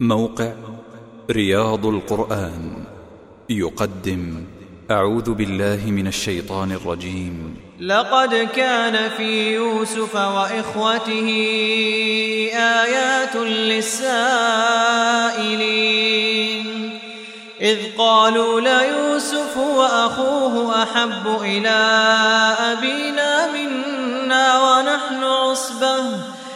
موقع رياض القرآن يقدم أعوذ بالله من الشيطان الرجيم. لقد كان في يوسف وإخوته آيات للسائلين. إذ قالوا ليوسف وأخوه أحب إلى أبينا منا ونحن عصبة.